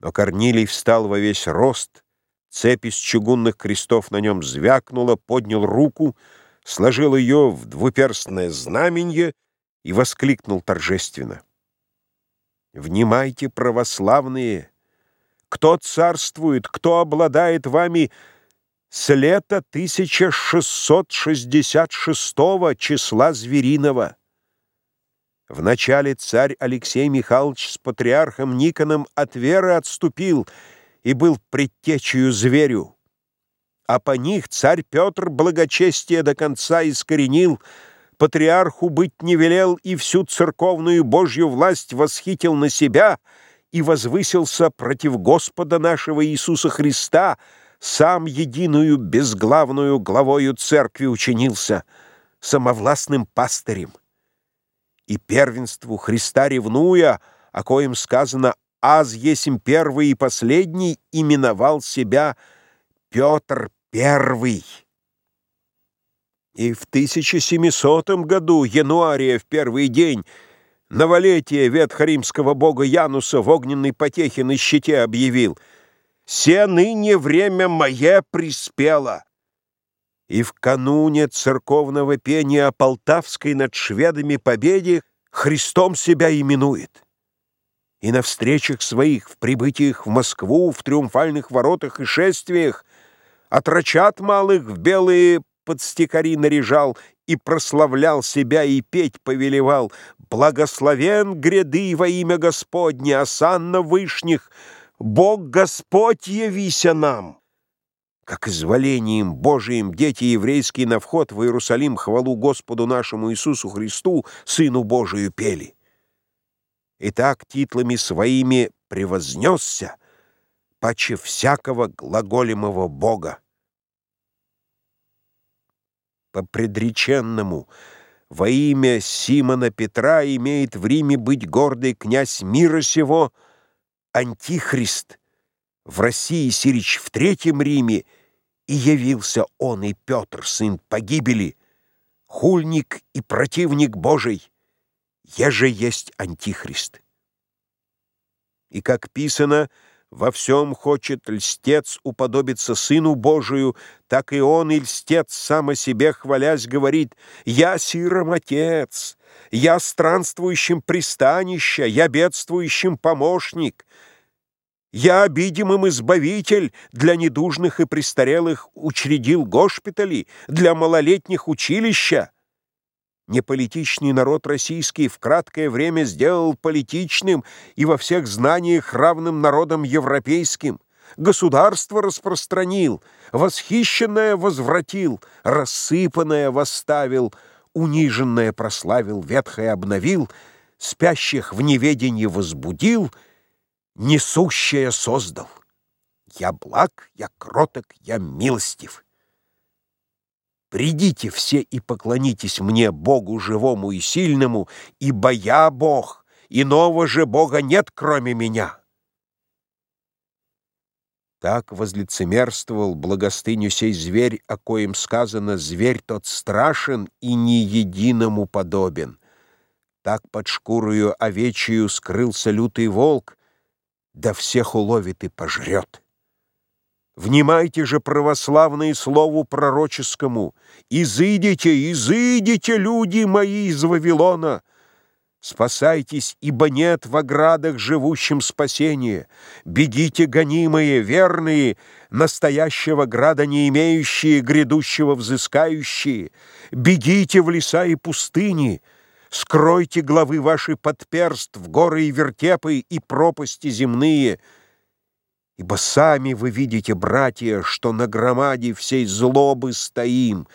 Но Корнилий встал во весь рост, цепь из чугунных крестов на нем звякнула, поднял руку, сложил ее в двуперстное знаменье и воскликнул торжественно. «Внимайте, православные! Кто царствует, кто обладает вами с лета 1666 числа звериного?» Вначале царь Алексей Михайлович с патриархом Никоном от веры отступил и был предтечью зверю. А по них царь Петр благочестие до конца искоренил, патриарху быть не велел и всю церковную Божью власть восхитил на себя и возвысился против Господа нашего Иисуса Христа, сам единую безглавную главою церкви учинился, самовластным пастырем и первенству Христа ревнуя, о коем сказано «Аз есим первый и последний», именовал себя Петр Первый. И в 1700 году, януария в первый день, новолетие ветхоримского бога Януса в огненной потехе на щите объявил «Се ныне время мое приспело». И в кануне церковного пения о Полтавской над шведами победе Христом себя именует. И на встречах своих, в прибытиях в Москву, в триумфальных воротах и шествиях, отрочат малых в белые подстекари наряжал и прославлял себя и петь повелевал. Благословен гряды во имя Господне, осанна вышних, Бог Господь явися нам как изволением Божиим дети еврейские на вход в Иерусалим хвалу Господу нашему Иисусу Христу, Сыну Божию, пели. И так титлами своими превознесся, паче всякого глаголемого Бога. По предреченному во имя Симона Петра имеет в Риме быть гордый князь мира сего, Антихрист, в России Сирич в Третьем Риме, и явился он и Петр, сын погибели, хульник и противник Божий, еже есть Антихрист. И, как писано, во всем хочет льстец уподобиться Сыну Божию, так и он и льстец сам о себе хвалясь говорит «Я сиром отец, я странствующим пристанище, я бедствующим помощник». Я обидимым избавитель, для недужных и престарелых учредил госпитали, для малолетних училища. Неполитичный народ российский в краткое время сделал политичным и во всех знаниях равным народам европейским. Государство распространил, восхищенное возвратил, рассыпанное восставил, униженное прославил, ветхое обновил, спящих в неведении возбудил — несущее создал. Я благ, я кроток, я милостив. Придите все и поклонитесь мне, Богу живому и сильному, ибо я Бог, иного же Бога нет, кроме меня. Так возлицемерствовал благостыню сей зверь, о коем сказано «зверь тот страшен и ни единому подобен». Так под шкурою овечью скрылся лютый волк, да всех уловит и пожрет. Внимайте же, православные, слову пророческому. «Изыдите, изыдите, люди мои из Вавилона!» Спасайтесь, ибо нет в оградах живущим спасения. Бегите, гонимые, верные, настоящего града не имеющие, грядущего взыскающие. Бегите в леса и пустыни, Скройте главы ваши под перст в горы и вертепы и пропасти земные, Ибо сами вы видите, братья, что на громаде всей злобы стоим.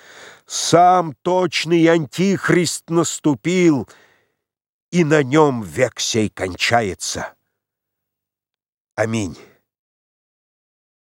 Сам точный антихрист наступил, и на нем век сей кончается. Аминь.